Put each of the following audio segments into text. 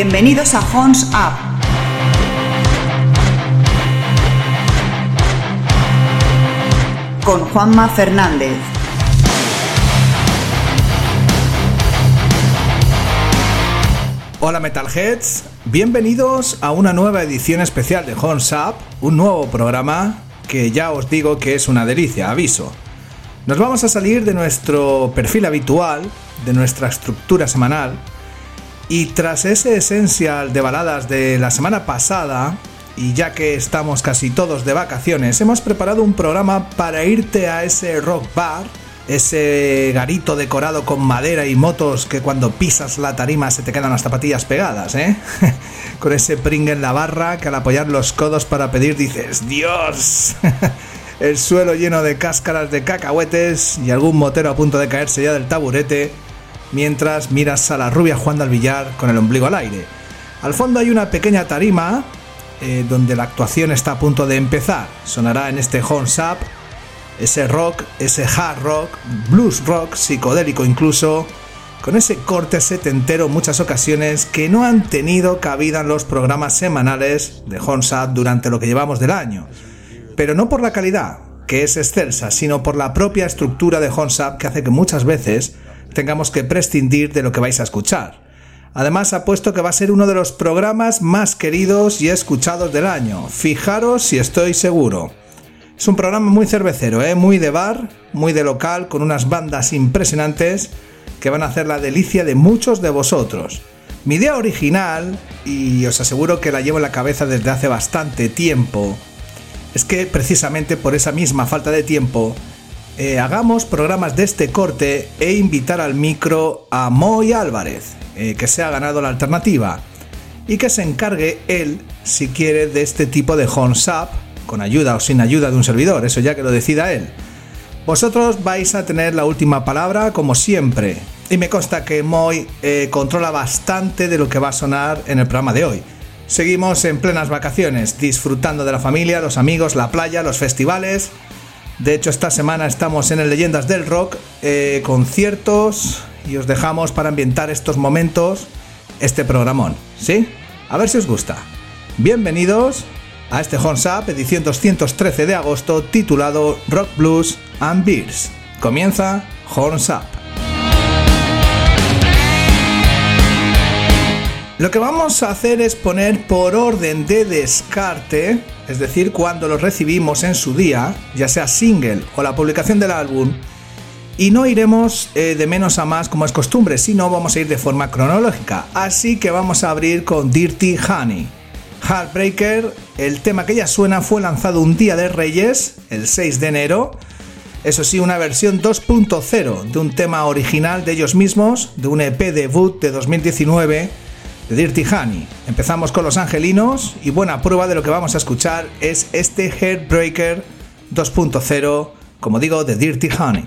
Bienvenidos a Horns Up. Con Juanma Fernández. Hola Metalheads, bienvenidos a una nueva edición especial de Horns Up, un nuevo programa que ya os digo que es una delicia, aviso. Nos vamos a salir de nuestro perfil habitual, de nuestra estructura semanal, y tras ese esencial de baladas de la semana pasada, y ya que estamos casi todos de vacaciones, hemos preparado un programa para irte a ese rock bar, ese garito decorado con madera y motos que cuando pisas la tarima se te quedan las zapatillas pegadas, ¿eh? con ese pring en la barra que al apoyar los codos para pedir dices, Dios, el suelo lleno de cáscaras de cacahuetes y algún motero a punto de caerse ya del taburete mientras miras a la rubia jugando al billar con el ombligo al aire. Al fondo hay una pequeña tarima eh, donde la actuación está a punto de empezar. Sonará en este horns up ese rock, ese hard rock, blues rock, psicodélico incluso, con ese corte setentero en muchas ocasiones que no han tenido cabida en los programas semanales de horns up durante lo que llevamos del año. Pero no por la calidad, que es excelsa, sino por la propia estructura de horns up que hace que muchas veces tengamos que prescindir de lo que vais a escuchar. Además, apuesto que va a ser uno de los programas más queridos y escuchados del año. Fijaros si estoy seguro. Es un programa muy cervecero, ¿eh? muy de bar, muy de local, con unas bandas impresionantes que van a hacer la delicia de muchos de vosotros. Mi idea original, y os aseguro que la llevo en la cabeza desde hace bastante tiempo, es que precisamente por esa misma falta de tiempo eh, hagamos programas de este corte e invitar al micro a Moy Álvarez, eh, que se ha ganado la alternativa, y que se encargue él, si quiere, de este tipo de horns up, con ayuda o sin ayuda de un servidor, eso ya que lo decida él. Vosotros vais a tener la última palabra, como siempre, y me consta que Moy eh, controla bastante de lo que va a sonar en el programa de hoy. Seguimos en plenas vacaciones, disfrutando de la familia, los amigos, la playa, los festivales de hecho, esta semana estamos en el Leyendas del Rock, eh, conciertos, y os dejamos para ambientar estos momentos este programón, ¿sí? A ver si os gusta. Bienvenidos a este Horns Up, edición 213 de agosto, titulado Rock Blues and Beers. Comienza Horns Up. Lo que vamos a hacer es poner por orden de descarte, es decir, cuando los recibimos en su día, ya sea single o la publicación del álbum, y no iremos eh, de menos a más como es costumbre, sino vamos a ir de forma cronológica. Así que vamos a abrir con Dirty Honey. Heartbreaker, el tema que ya suena fue lanzado un día de Reyes, el 6 de enero. Eso sí, una versión 2.0 de un tema original de ellos mismos, de un EP debut de 2019 de Dirty Honey. Empezamos con Los Angelinos y buena prueba de lo que vamos a escuchar es este Heartbreaker 2.0, como digo, de Dirty Honey.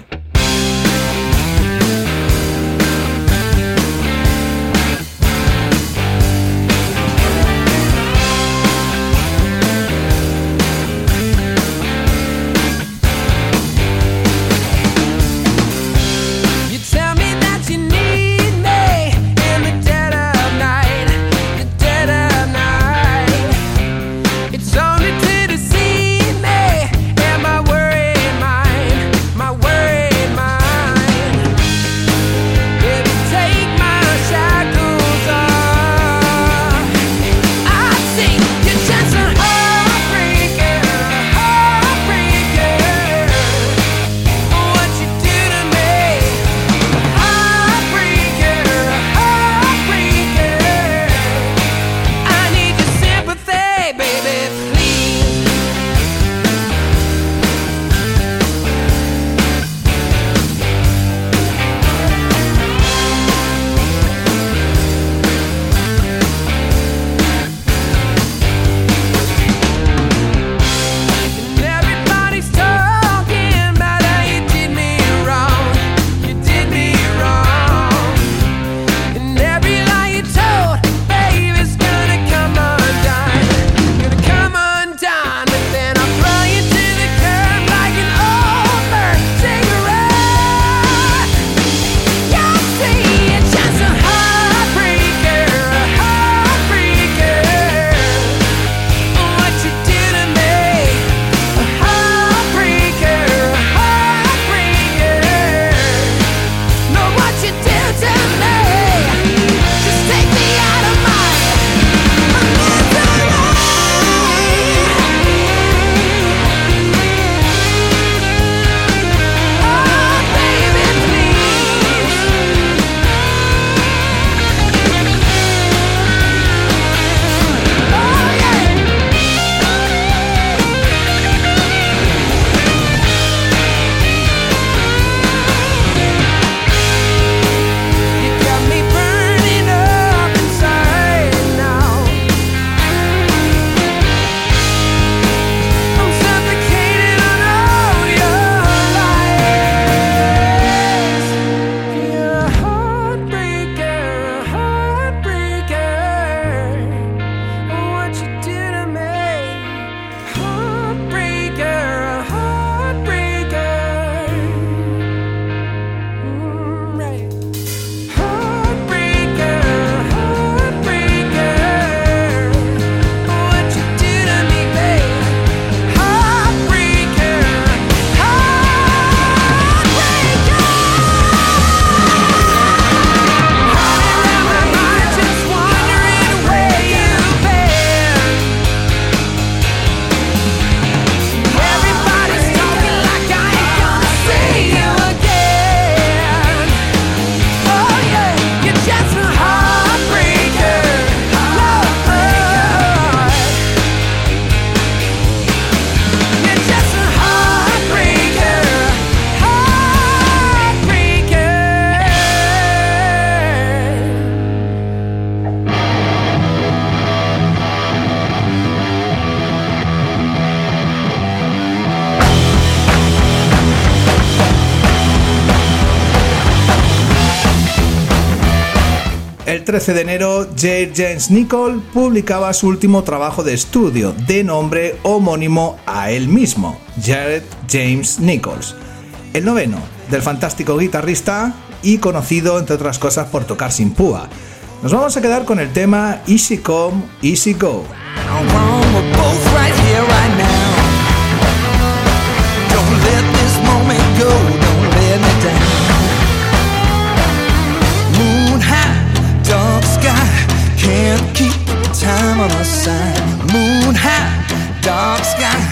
13 de enero, J. James Nicol publicaba su último trabajo de estudio, de nombre homónimo a él mismo, Jared James Nichols, el noveno del fantástico guitarrista y conocido, entre otras cosas, por tocar sin púa. Nos vamos a quedar con el tema Easy Come, Easy Go. sky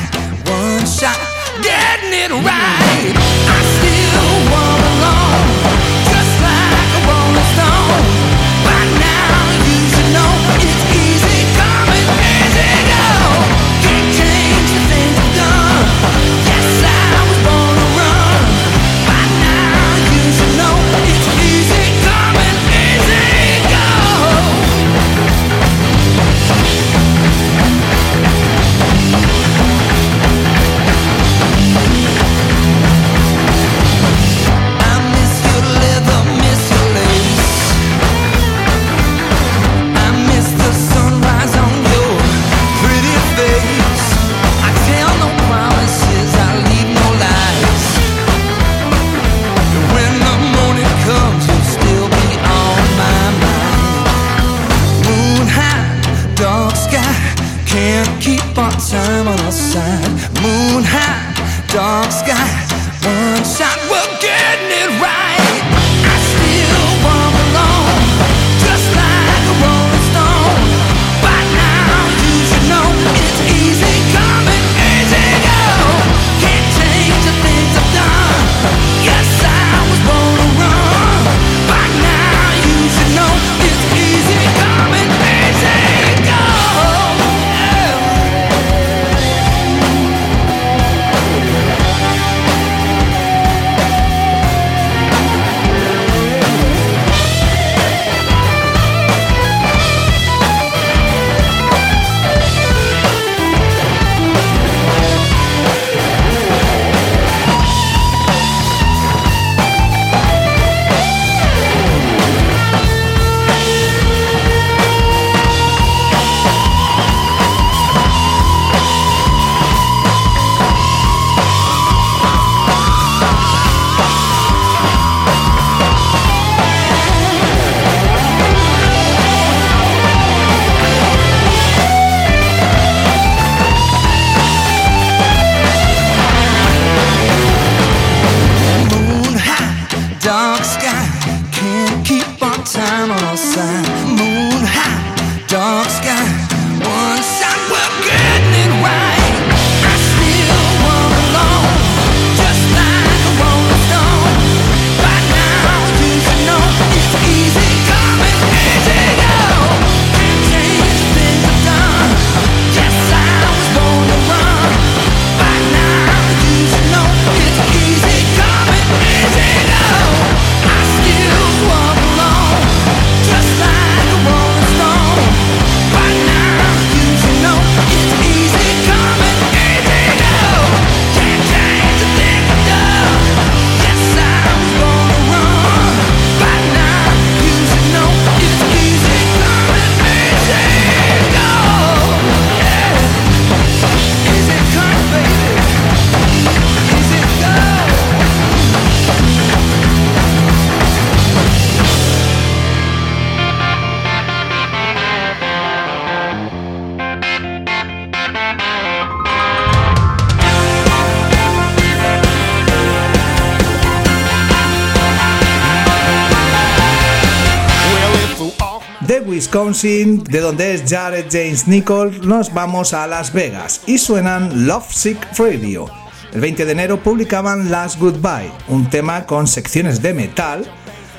Wisconsin, de donde es Jared James Nichols, nos vamos a Las Vegas y suenan Love Sick Radio. El 20 de enero publicaban Last Goodbye, un tema con secciones de metal,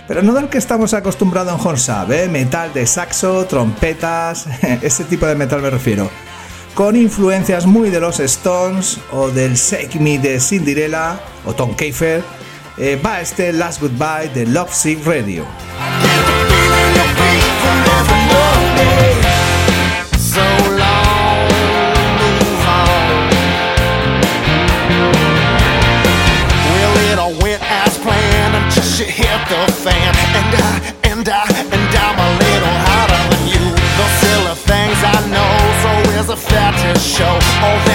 pero no del que estamos acostumbrados en Hornsab, ¿eh? metal de saxo, trompetas, ese tipo de metal me refiero, con influencias muy de los Stones o del Shake Me de Cinderella o Tom Kiefer, eh, va este Last Goodbye de Love Sick Radio. the fan. And I, and I, and I'm a little hotter than you. Those silly things I know So is a fetish show.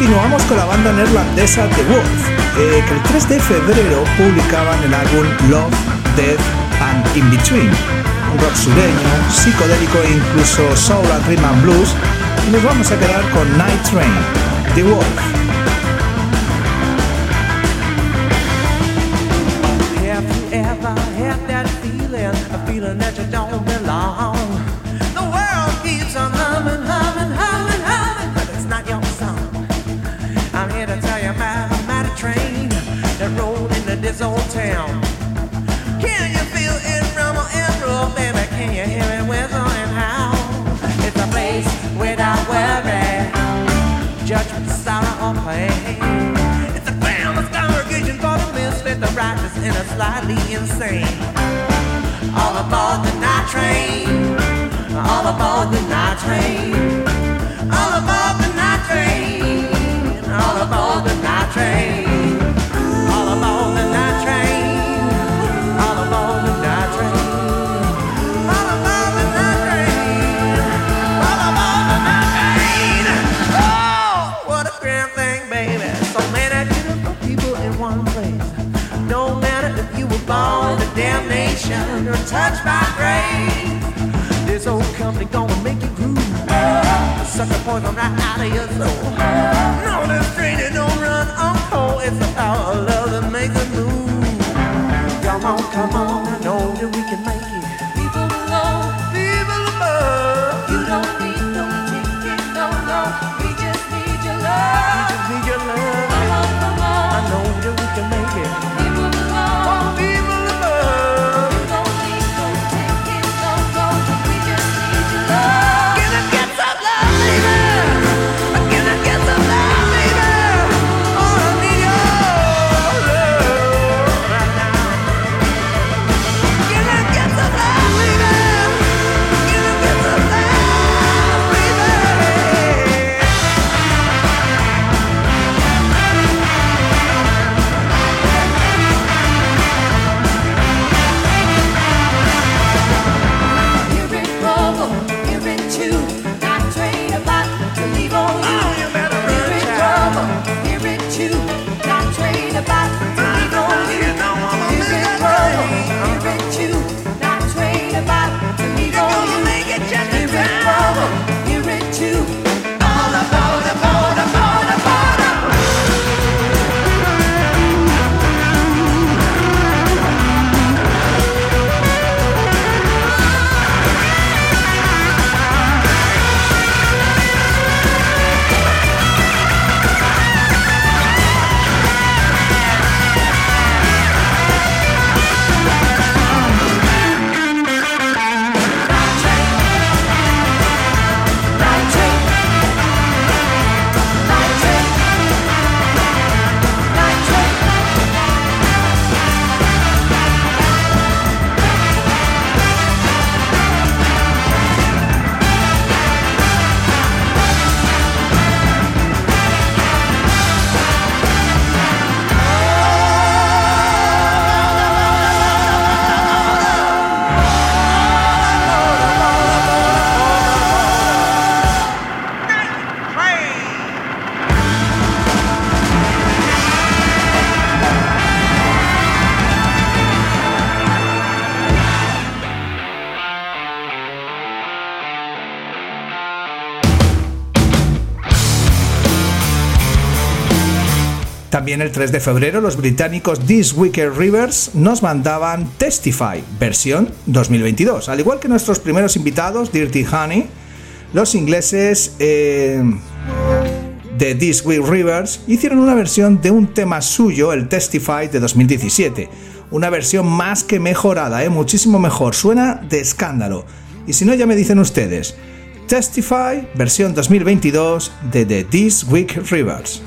Continuamos con la banda neerlandesa The Wolf, eh, que el 3 de febrero publicaban el álbum Love, Death and In Between, un rock sureño, psicodélico e incluso soul and rhythm and blues. Y nos vamos a quedar con Night Train, The Wolf. También el 3 de febrero los británicos This Wicked Rivers nos mandaban Testify, versión 2022. Al igual que nuestros primeros invitados, Dirty Honey, los ingleses eh, de This Wicked Rivers hicieron una versión de un tema suyo, el Testify de 2017. Una versión más que mejorada, ¿eh? muchísimo mejor, suena de escándalo. Y si no, ya me dicen ustedes. Testify, versión 2022 de The This Week Rivers.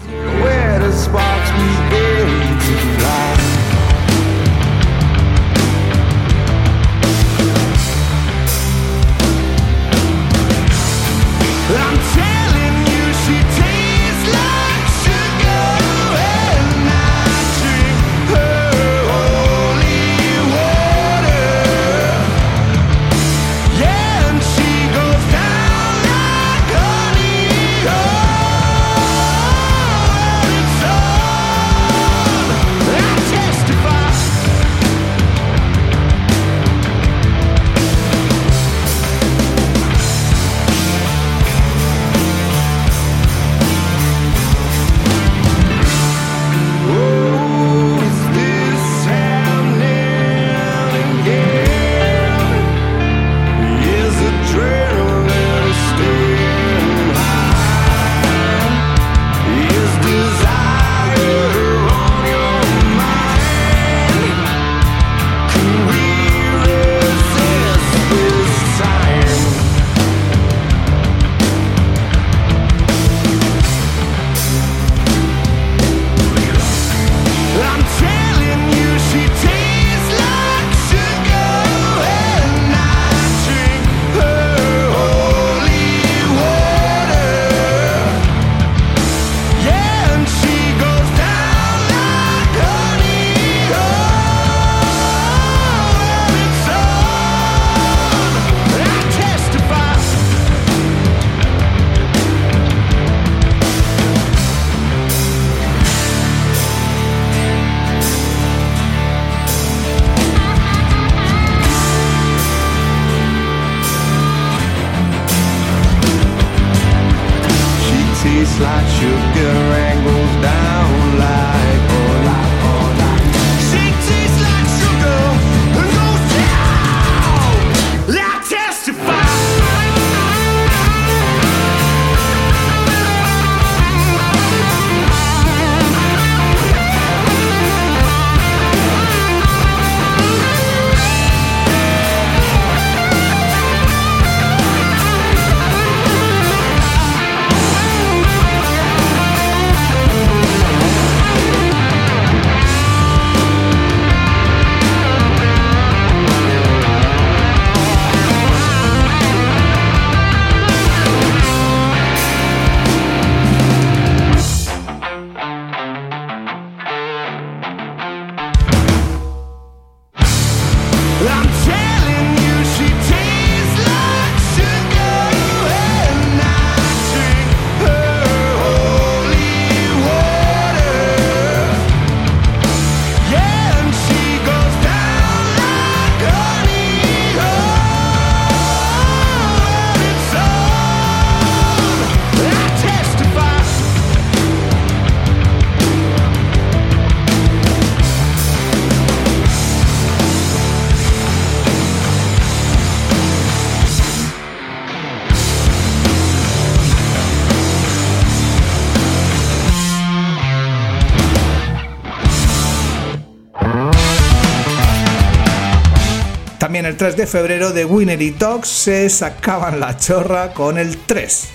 También el 3 de febrero de Winner y Dogs se sacaban la chorra con el 3,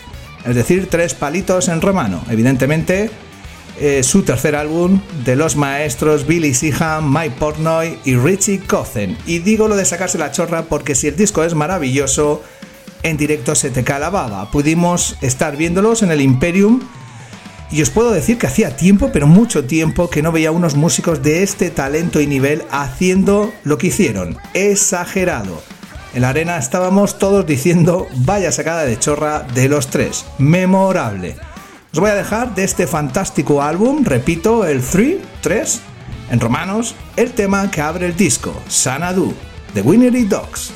es decir, tres palitos en romano. Evidentemente, eh, su tercer álbum de los maestros Billy Sheehan, Mike Portnoy y Richie Cozen. Y digo lo de sacarse la chorra porque si el disco es maravilloso, en directo se te cae la baba. Pudimos estar viéndolos en el Imperium y os puedo decir que hacía tiempo, pero mucho tiempo, que no veía unos músicos de este talento y nivel haciendo lo que hicieron. Exagerado. En la arena estábamos todos diciendo, vaya sacada de chorra de los tres. Memorable. Os voy a dejar de este fantástico álbum, repito, el 3, 3, en romanos, el tema que abre el disco, Sanadu, de Winnery Dogs.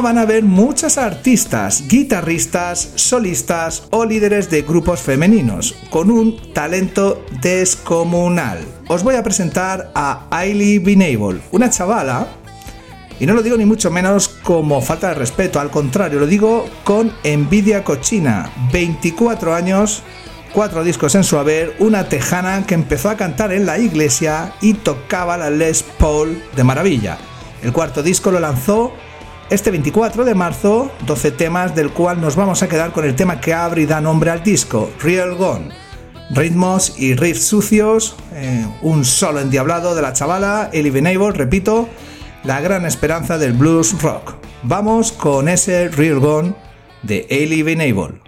Van a ver muchas artistas, guitarristas, solistas o líderes de grupos femeninos, con un talento descomunal. Os voy a presentar a Ailey Binable, una chavala, y no lo digo ni mucho menos como falta de respeto, al contrario, lo digo con envidia cochina. 24 años, cuatro discos en su haber, una tejana que empezó a cantar en la iglesia y tocaba la Les Paul de maravilla. El cuarto disco lo lanzó este 24 de marzo, 12 temas del cual nos vamos a quedar con el tema que abre y da nombre al disco, Real Gone. Ritmos y riffs sucios, eh, un solo endiablado de la chavala, Ellie Venable, repito, la gran esperanza del blues rock. Vamos con ese Real Gone de Ellie Venable.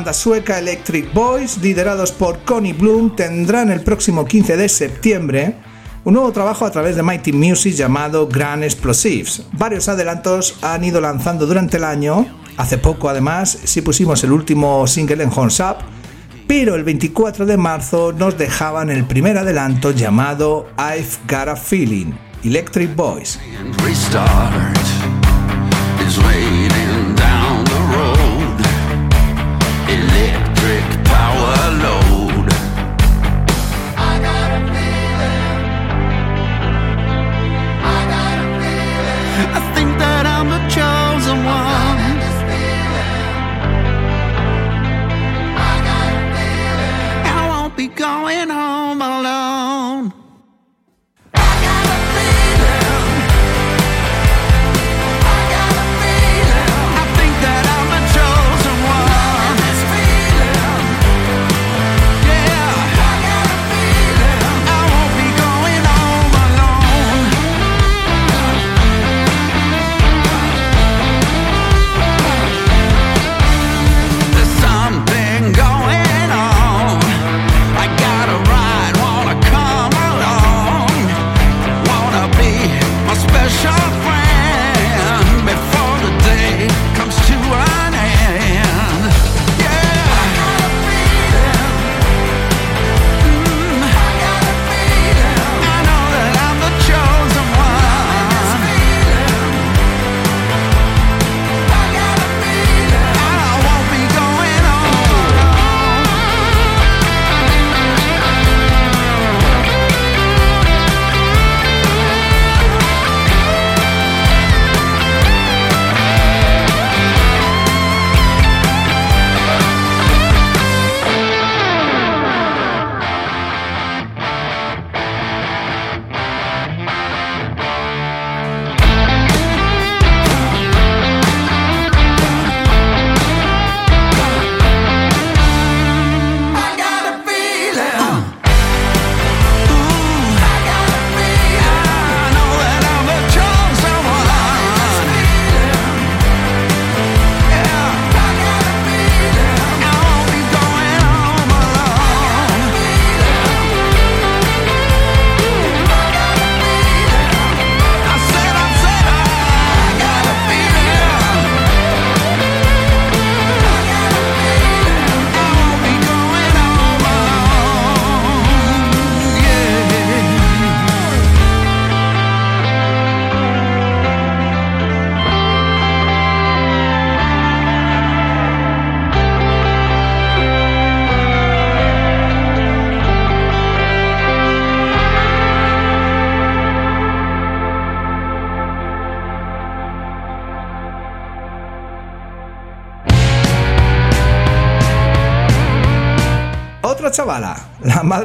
Banda sueca Electric Boys, liderados por Connie Bloom, tendrán el próximo 15 de septiembre un nuevo trabajo a través de Mighty Music llamado Grand Explosives. Varios adelantos han ido lanzando durante el año. Hace poco, además, sí pusimos el último single en Horns Up, pero el 24 de marzo nos dejaban el primer adelanto llamado I've Got a Feeling, Electric Boys.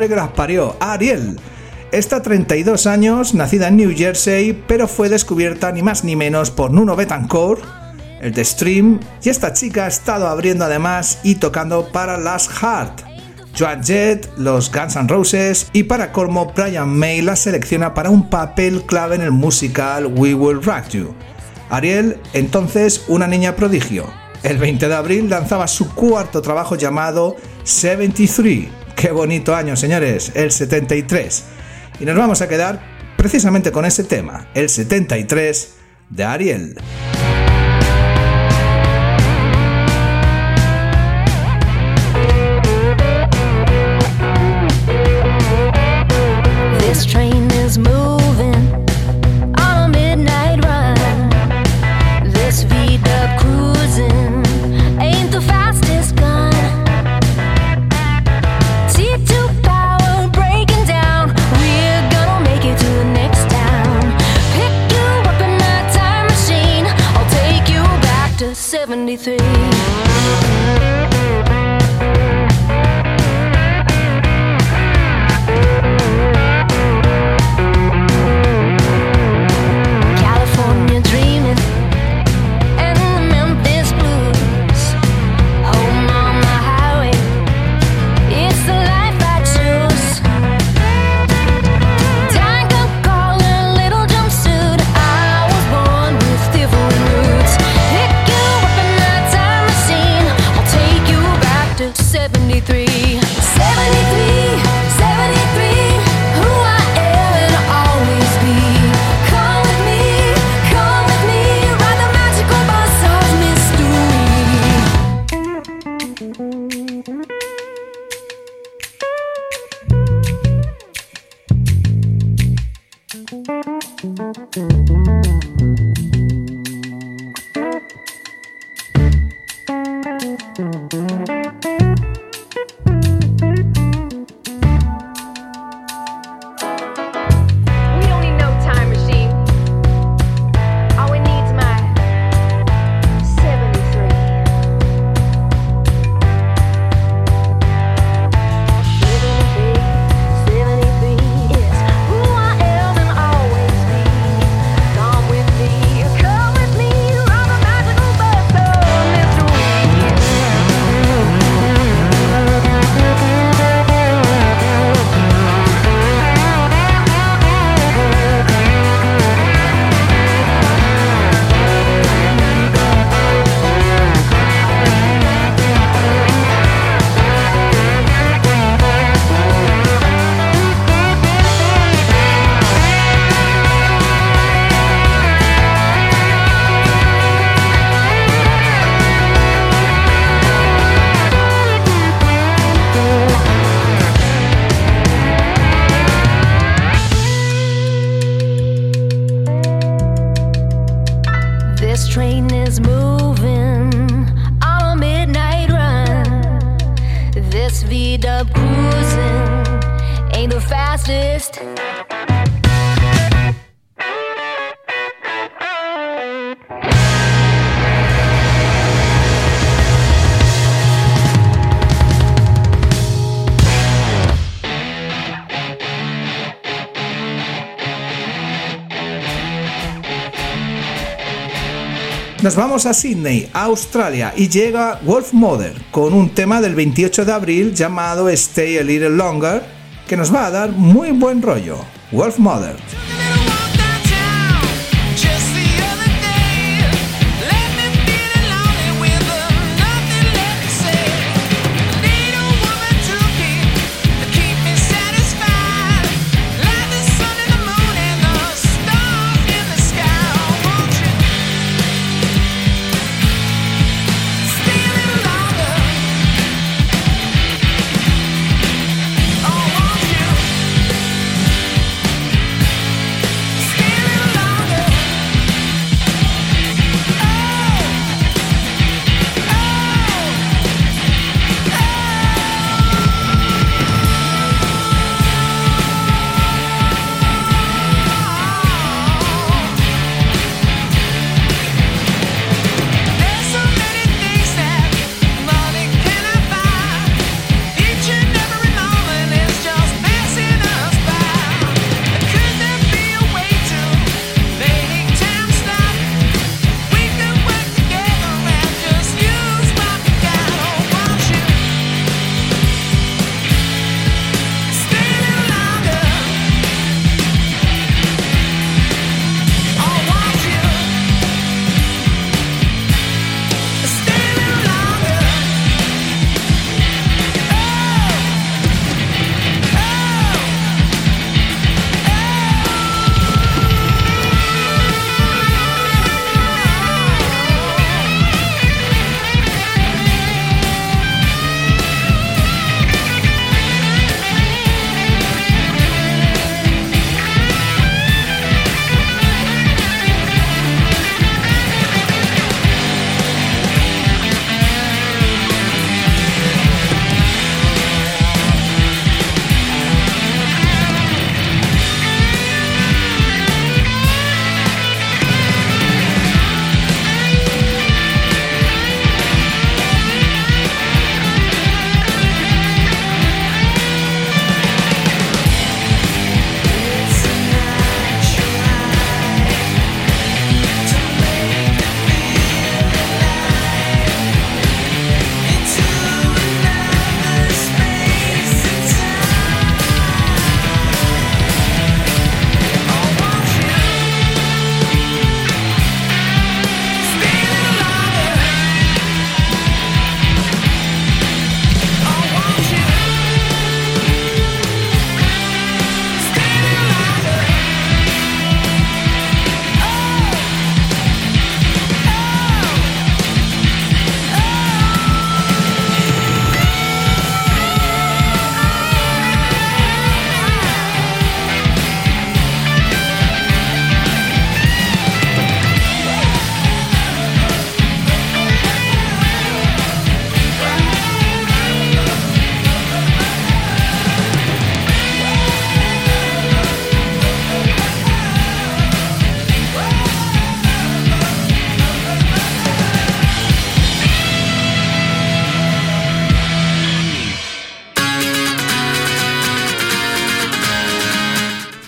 Madre que las parió, Ariel. Esta 32 años, nacida en New Jersey, pero fue descubierta ni más ni menos por Nuno Betancourt, el de Stream, y esta chica ha estado abriendo además y tocando para las Heart. Joan Jett, los Guns N' Roses y para colmo Brian May la selecciona para un papel clave en el musical We Will Rock You. Ariel, entonces una niña prodigio. El 20 de abril lanzaba su cuarto trabajo llamado 73. Qué bonito año, señores, el 73. Y nos vamos a quedar precisamente con ese tema, el 73 de Ariel. Nos vamos a Sydney, Australia, y llega Wolf Mother con un tema del 28 de abril llamado Stay a Little Longer, que nos va a dar muy buen rollo. Wolf Mother.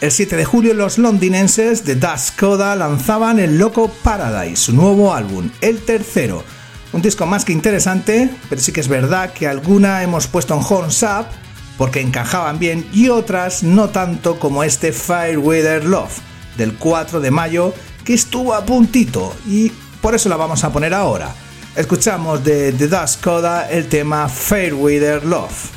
El 7 de julio los londinenses de Dust Coda lanzaban el Loco Paradise, su nuevo álbum, el tercero. Un disco más que interesante, pero sí que es verdad que alguna hemos puesto en Horns Up porque encajaban bien y otras no tanto como este Fireweather Love del 4 de mayo que estuvo a puntito y por eso la vamos a poner ahora. Escuchamos de The Dust Coda el tema Fairweather Love.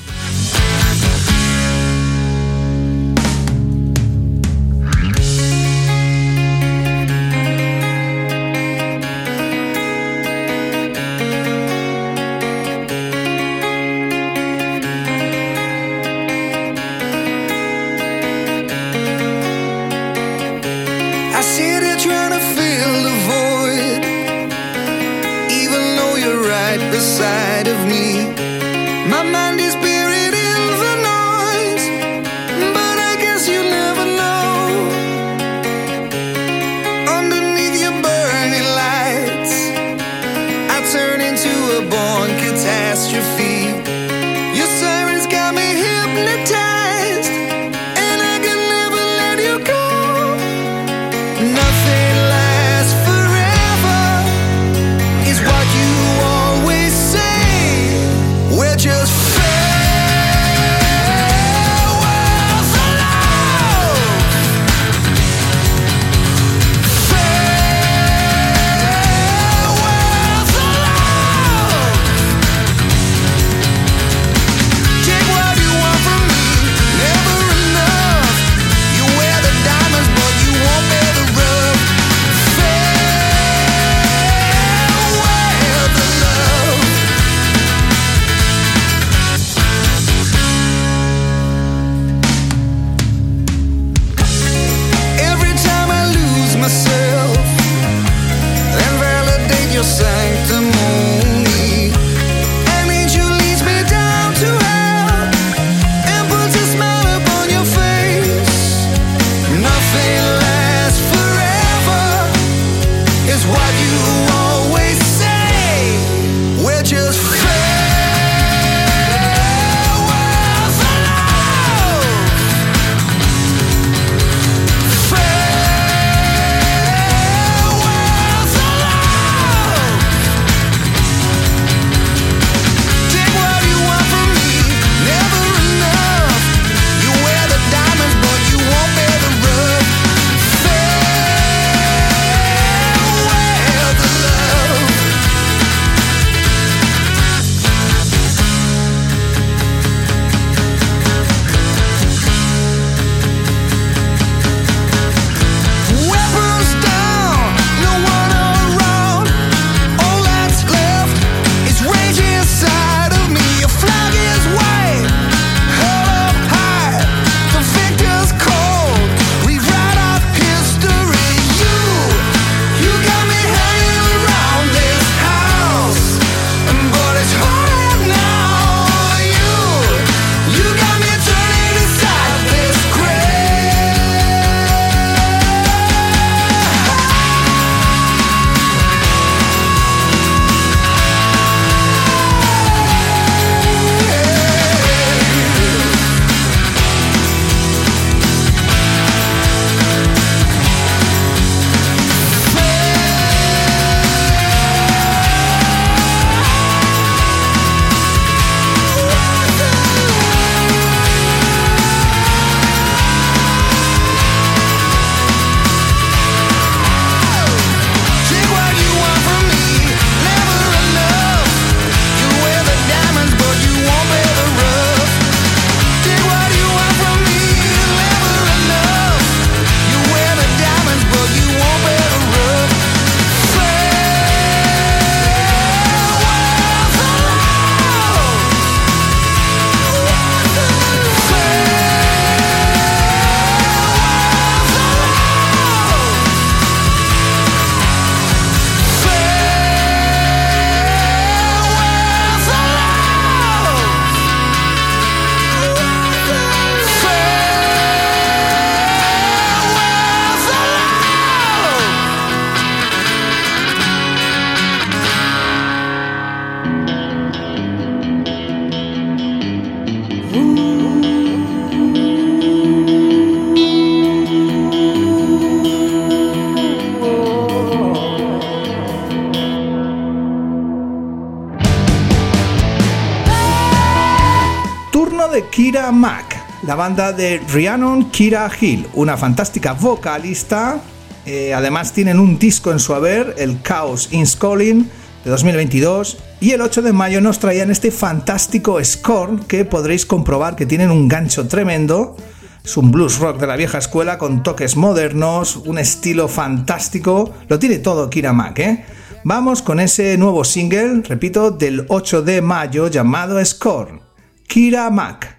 Banda de Rhiannon Kira Hill, una fantástica vocalista. Eh, además tienen un disco en su haber, el Chaos in Calling de 2022. Y el 8 de mayo nos traían este fantástico Scorn que podréis comprobar que tienen un gancho tremendo. Es un blues rock de la vieja escuela con toques modernos, un estilo fantástico. Lo tiene todo Kira Mac, ¿eh? Vamos con ese nuevo single, repito, del 8 de mayo llamado Scorn. Kira Mac.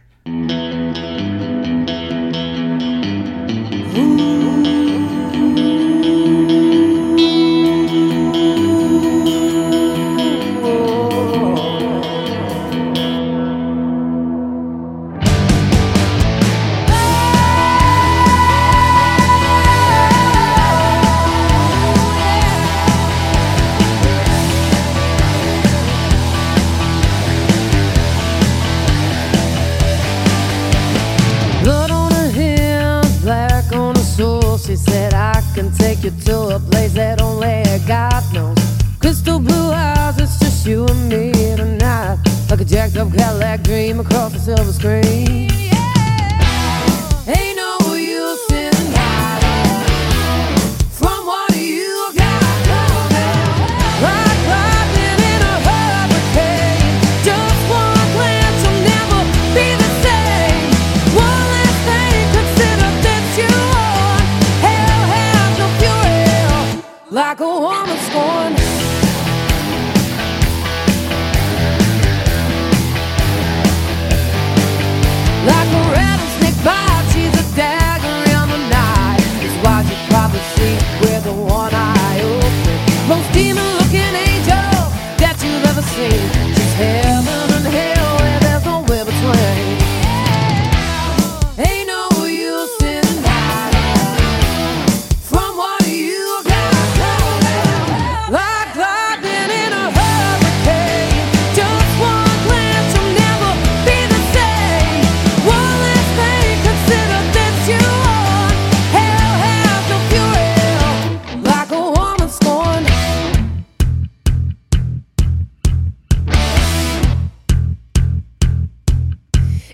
in Up Cadillac dream across the silver screen.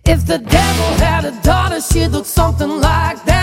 If the devil had a daughter, she'd look something like that.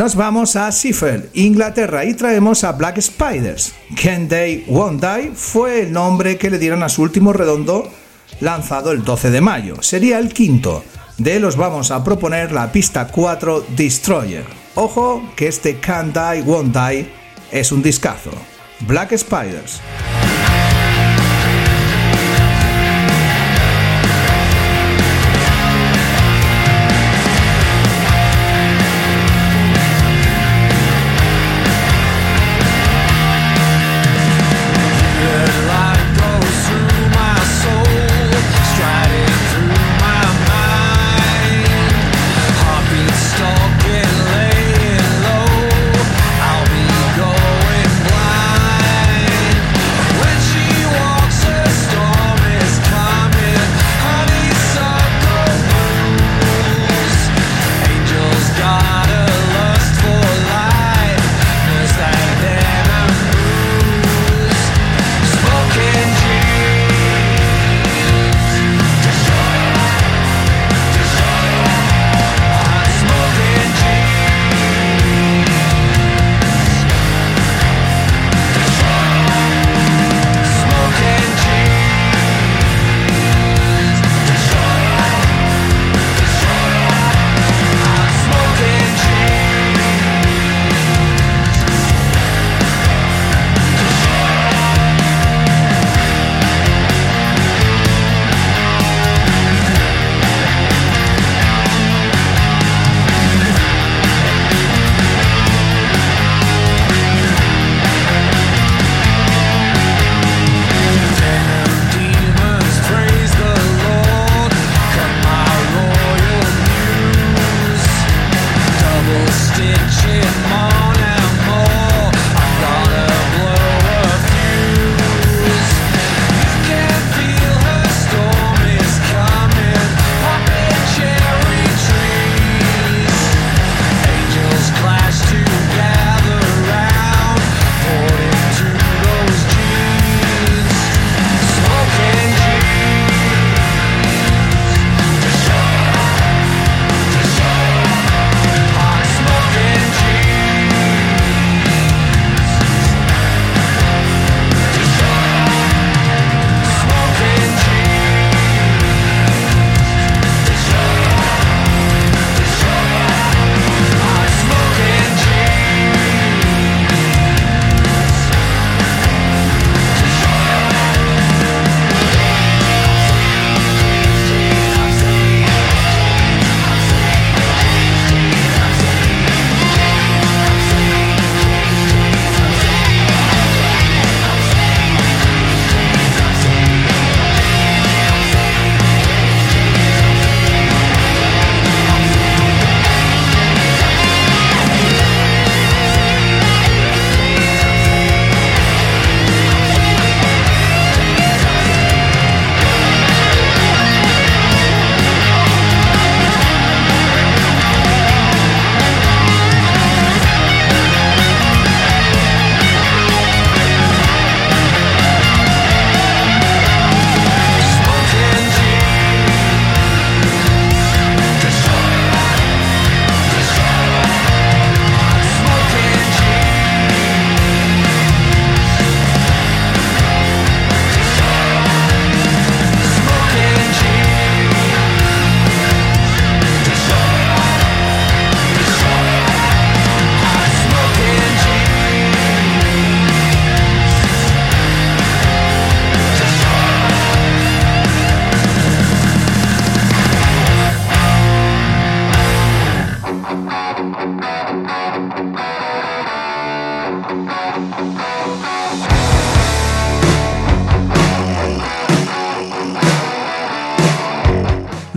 Nos vamos a Sheffield, Inglaterra, y traemos a Black Spiders. Can They Won't Die fue el nombre que le dieron a su último redondo lanzado el 12 de mayo. Sería el quinto. De él os vamos a proponer la pista 4 Destroyer. Ojo que este Can Die Won't Die es un discazo. Black Spiders.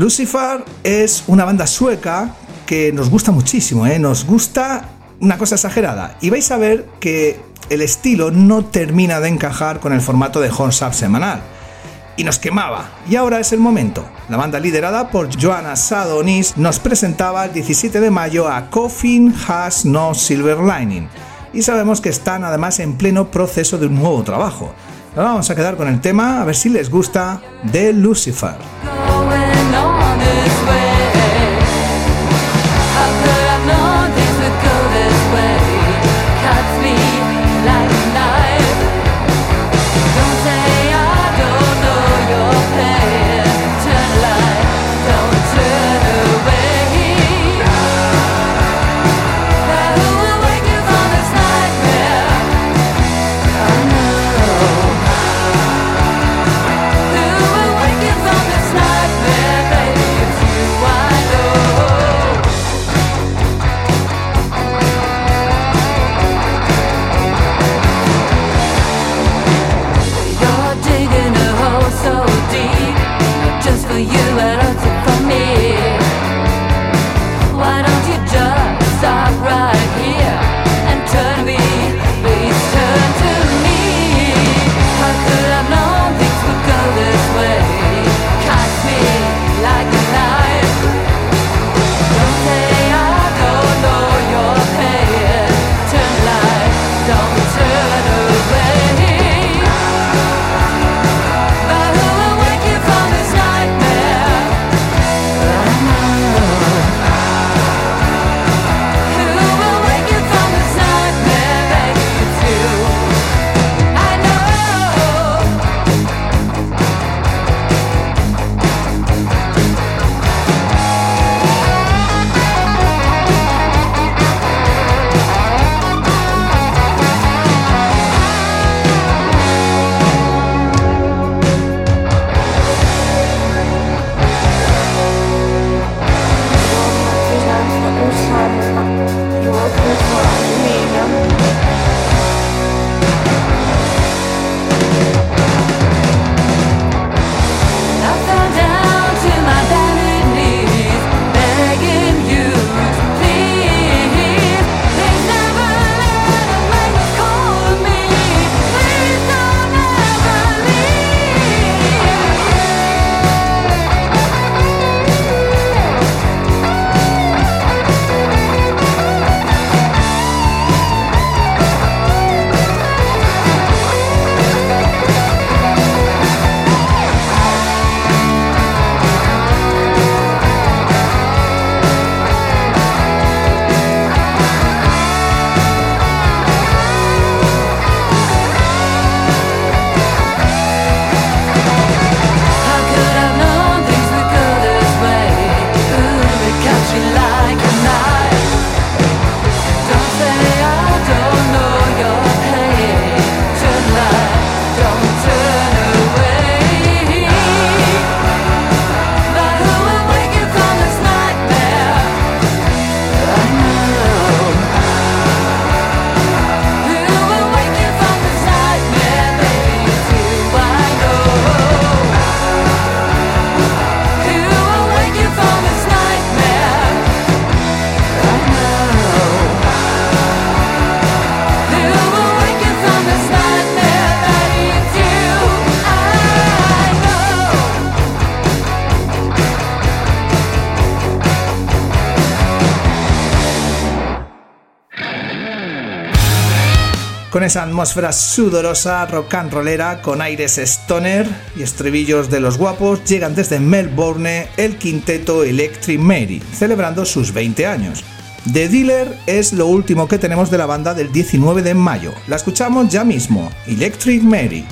Lucifer es una banda sueca que nos gusta muchísimo, ¿eh? nos gusta una cosa exagerada. Y vais a ver que el estilo no termina de encajar con el formato de Horns Up semanal. Y nos quemaba. Y ahora es el momento. La banda liderada por Joanna Sadonis nos presentaba el 17 de mayo a Coffin Has No Silver Lining. Y sabemos que están además en pleno proceso de un nuevo trabajo. Nos vamos a quedar con el tema, a ver si les gusta, de Lucifer. Going on this way. Atmósfera sudorosa, rock and rollera, con aires stoner y estribillos de los guapos, llegan desde Melbourne el quinteto Electric Mary, celebrando sus 20 años. The Dealer es lo último que tenemos de la banda del 19 de mayo. La escuchamos ya mismo, Electric Mary.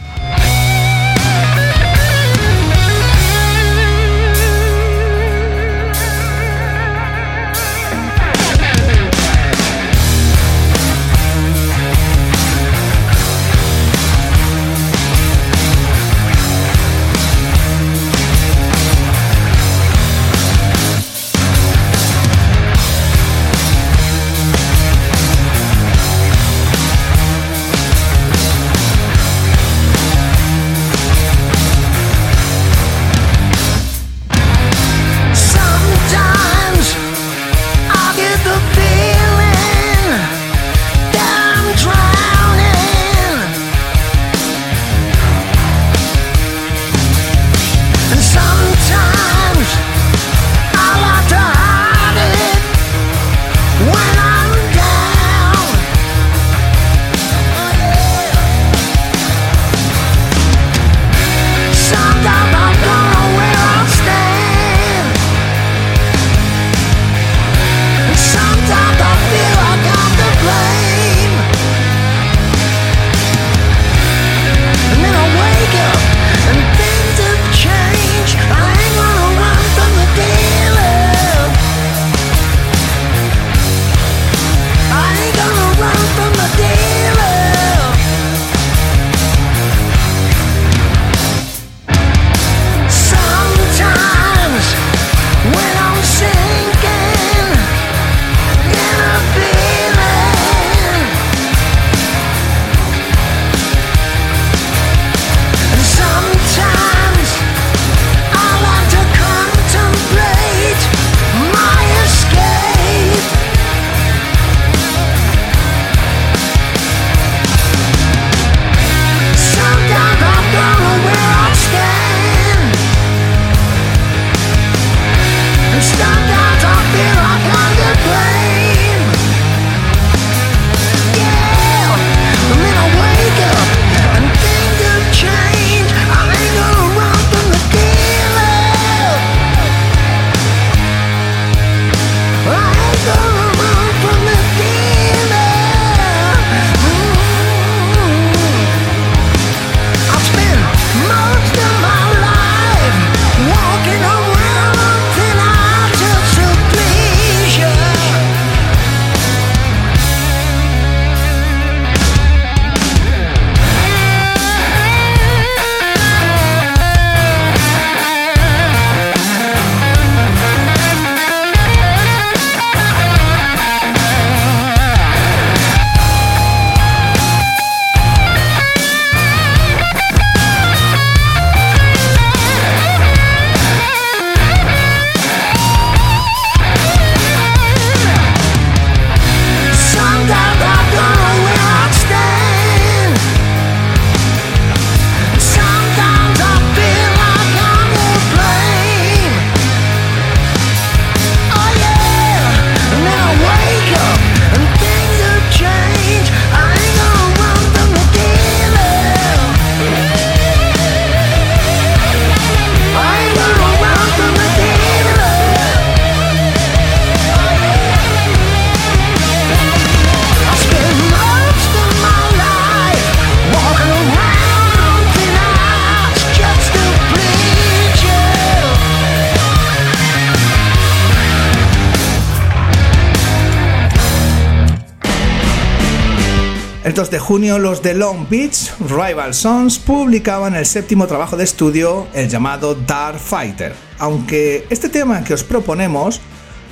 Junio los de Long Beach, Rival Sons, publicaban el séptimo trabajo de estudio, el llamado Dark Fighter. Aunque este tema que os proponemos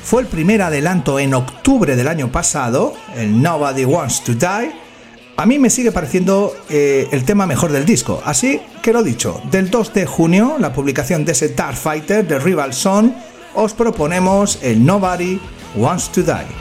fue el primer adelanto en octubre del año pasado, el Nobody Wants to Die, a mí me sigue pareciendo eh, el tema mejor del disco. Así que lo dicho, del 2 de junio, la publicación de ese Dark Fighter de Rival Son, os proponemos el Nobody Wants to Die.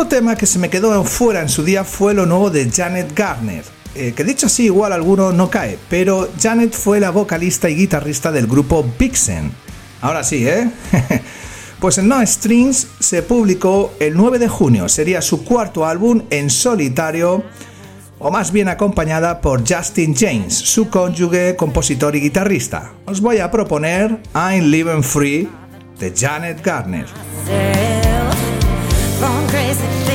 Otro tema que se me quedó fuera en su día fue lo nuevo de Janet Garner. eh, que dicho así igual alguno no cae, pero Janet fue la vocalista y guitarrista del grupo Vixen. Ahora sí, ¿eh? pues en No Strings se publicó el 9 de junio, sería su cuarto álbum en solitario, o más bien acompañada por Justin James, su cónyuge, compositor y guitarrista. Os voy a proponer I'm Living Free de Janet Garner. crazy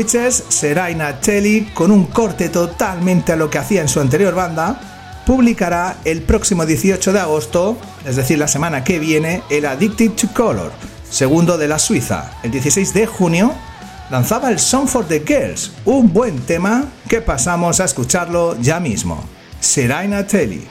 Witches, Seraina Telly, con un corte totalmente a lo que hacía en su anterior banda, publicará el próximo 18 de agosto, es decir, la semana que viene, el Addicted to Color, segundo de la Suiza. El 16 de junio lanzaba el Song for the Girls, un buen tema que pasamos a escucharlo ya mismo. Seraina Telly.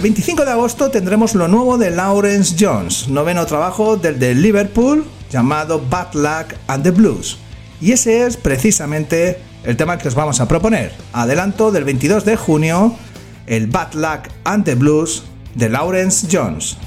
El 25 de agosto tendremos lo nuevo de Lawrence Jones, noveno trabajo del de Liverpool llamado Bad Luck and the Blues. Y ese es precisamente el tema que os vamos a proponer. Adelanto del 22 de junio, el Bad Luck and the Blues de Lawrence Jones.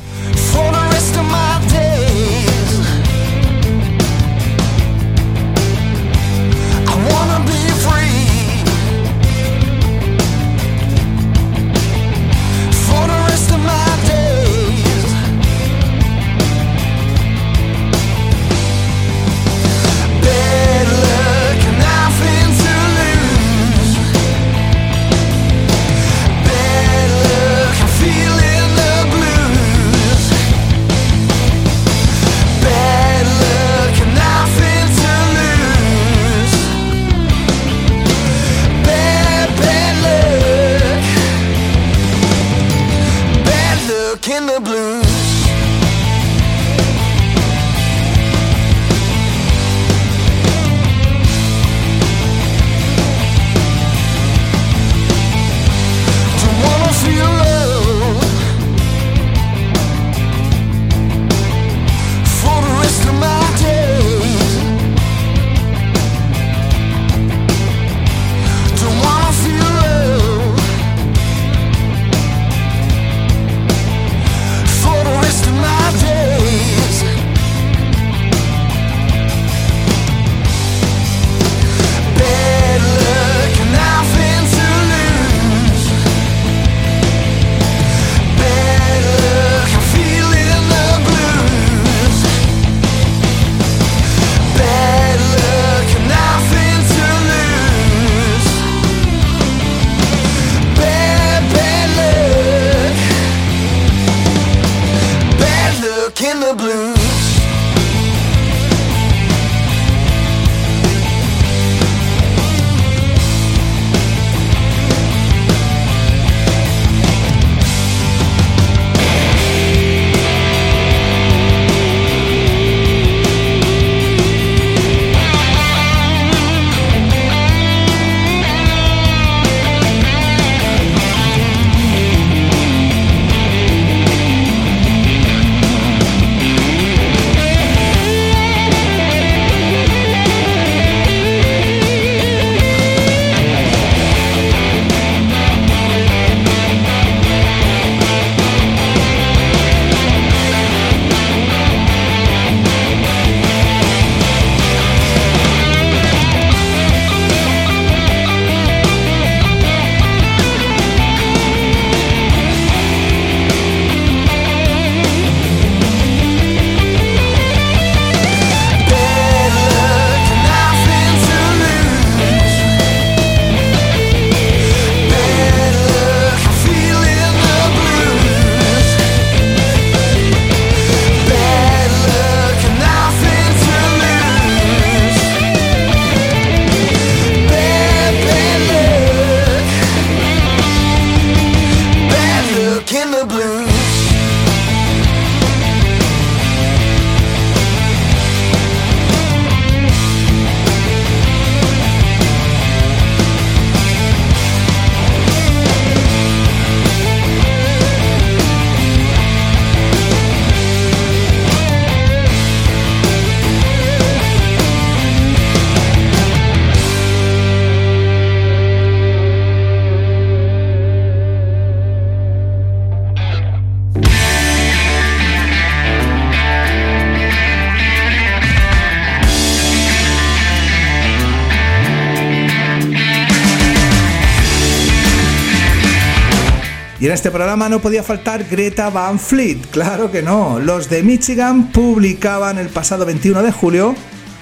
Este programa no podía faltar Greta Van Fleet, claro que no. Los de Michigan publicaban el pasado 21 de julio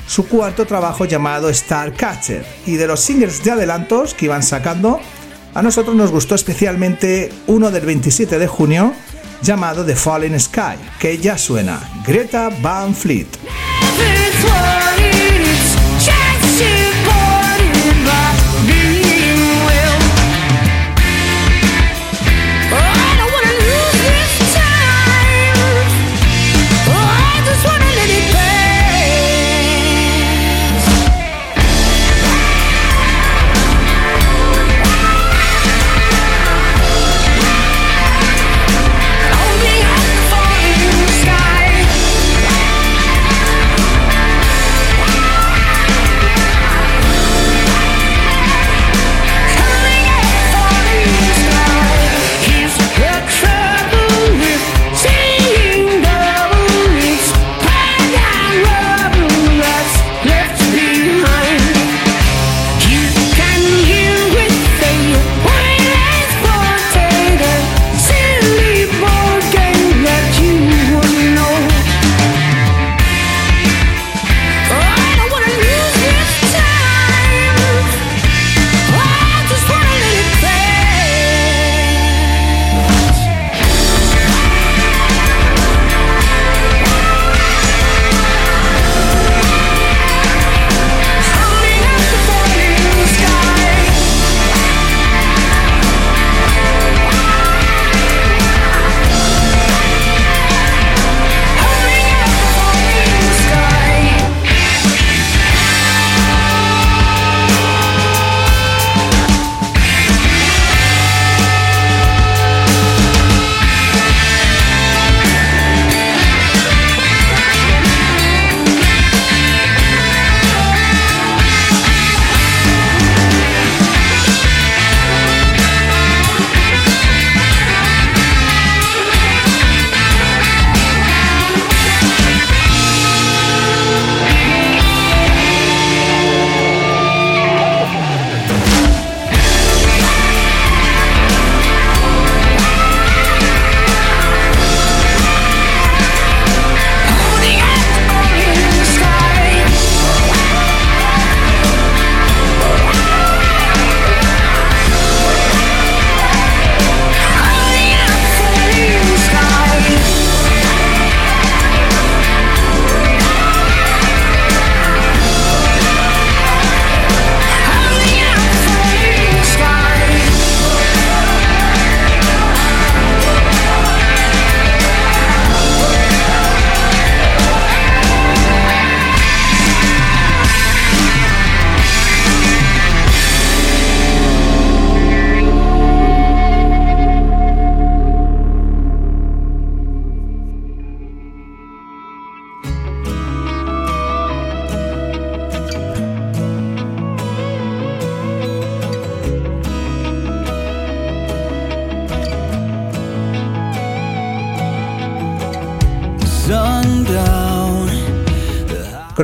su cuarto trabajo llamado Starcatcher. Y de los singles de adelantos que iban sacando, a nosotros nos gustó especialmente uno del 27 de junio llamado The Fallen Sky, que ya suena Greta Van Fleet.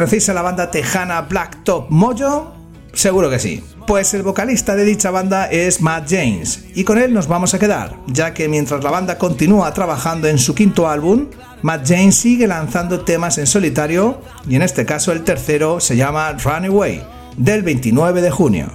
¿Conocéis a la banda tejana Black Top Mojo? Seguro que sí. Pues el vocalista de dicha banda es Matt James, y con él nos vamos a quedar, ya que mientras la banda continúa trabajando en su quinto álbum, Matt James sigue lanzando temas en solitario, y en este caso el tercero se llama Runaway, del 29 de junio.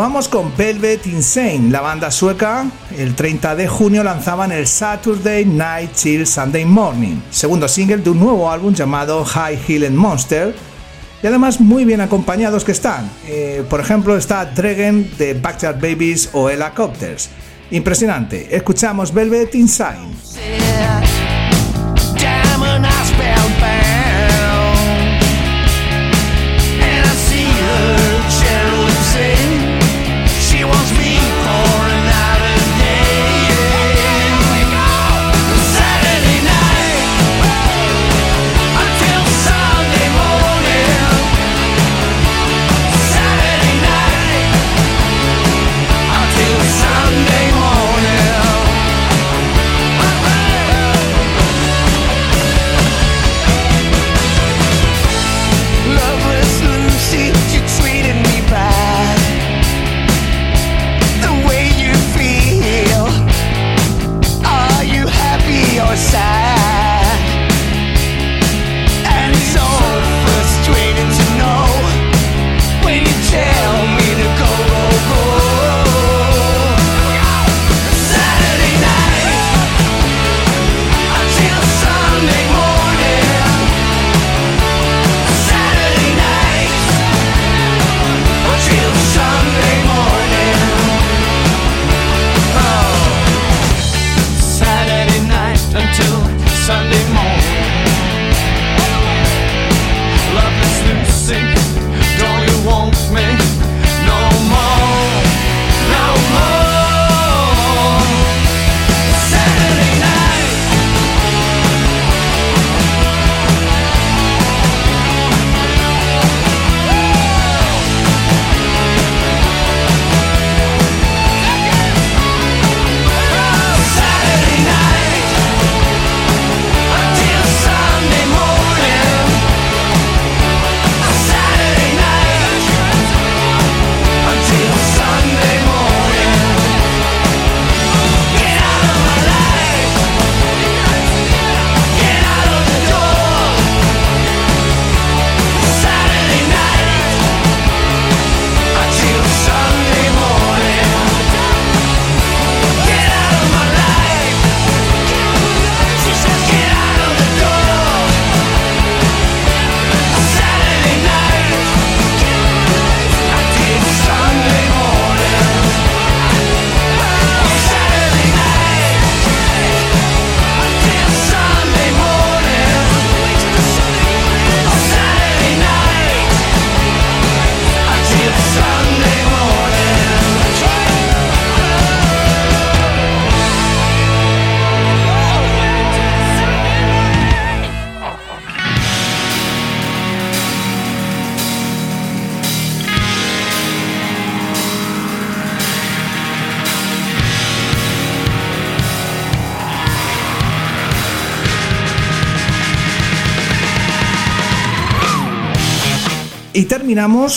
Continuamos con Velvet Insane, la banda sueca. El 30 de junio lanzaban el Saturday Night Chill Sunday Morning, segundo single de un nuevo álbum llamado High Healing Monster. Y además muy bien acompañados que están. Eh, por ejemplo está Dragon de Backyard Babies o Helicopters. Impresionante. Escuchamos Velvet Insane.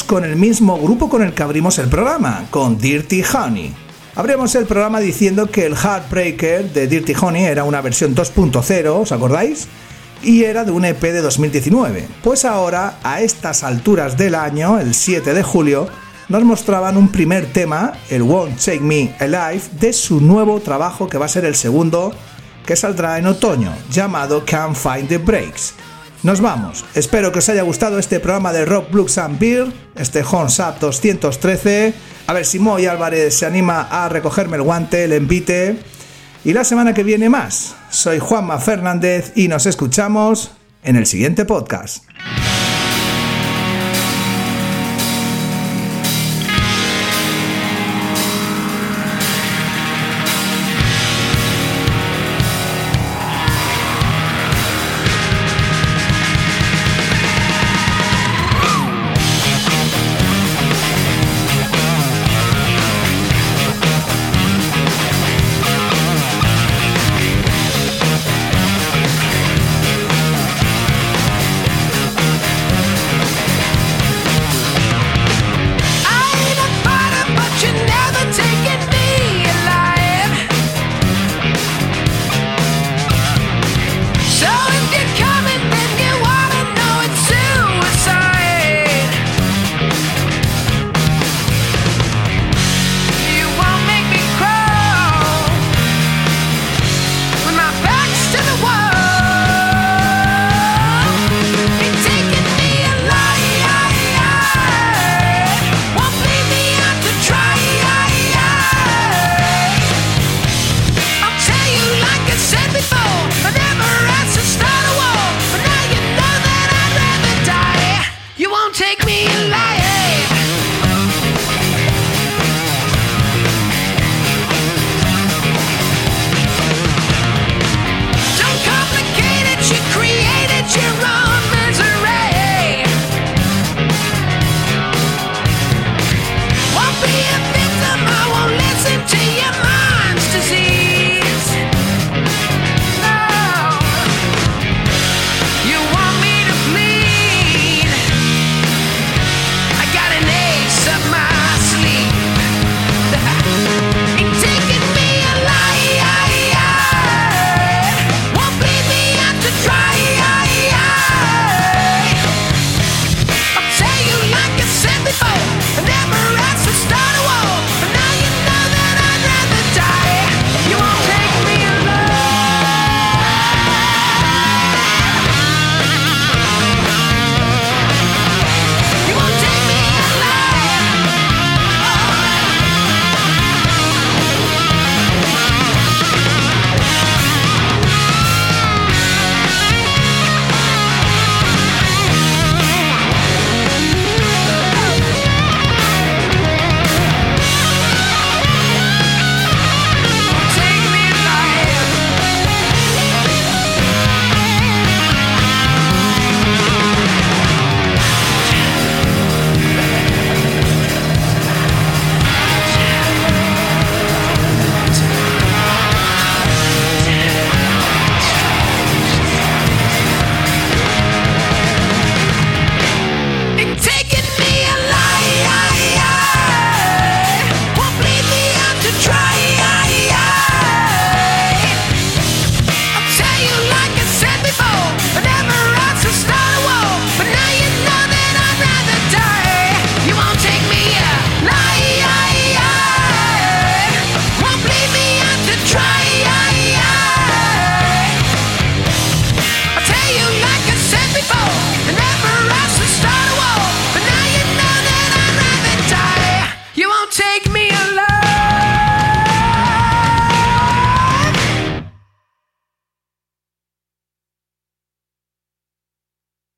Con el mismo grupo con el que abrimos el programa, con Dirty Honey. Abrimos el programa diciendo que el Heartbreaker de Dirty Honey era una versión 2.0, ¿os acordáis? Y era de un EP de 2019. Pues ahora, a estas alturas del año, el 7 de julio, nos mostraban un primer tema, el Won't Take Me Alive, de su nuevo trabajo que va a ser el segundo, que saldrá en otoño, llamado Can't Find the Breaks. Nos vamos. Espero que os haya gustado este programa de Rock Blues and Beer, este Horns Up 213. A ver si Moy Álvarez se anima a recogerme el guante, el envite. Y la semana que viene más. Soy Juanma Fernández y nos escuchamos en el siguiente podcast.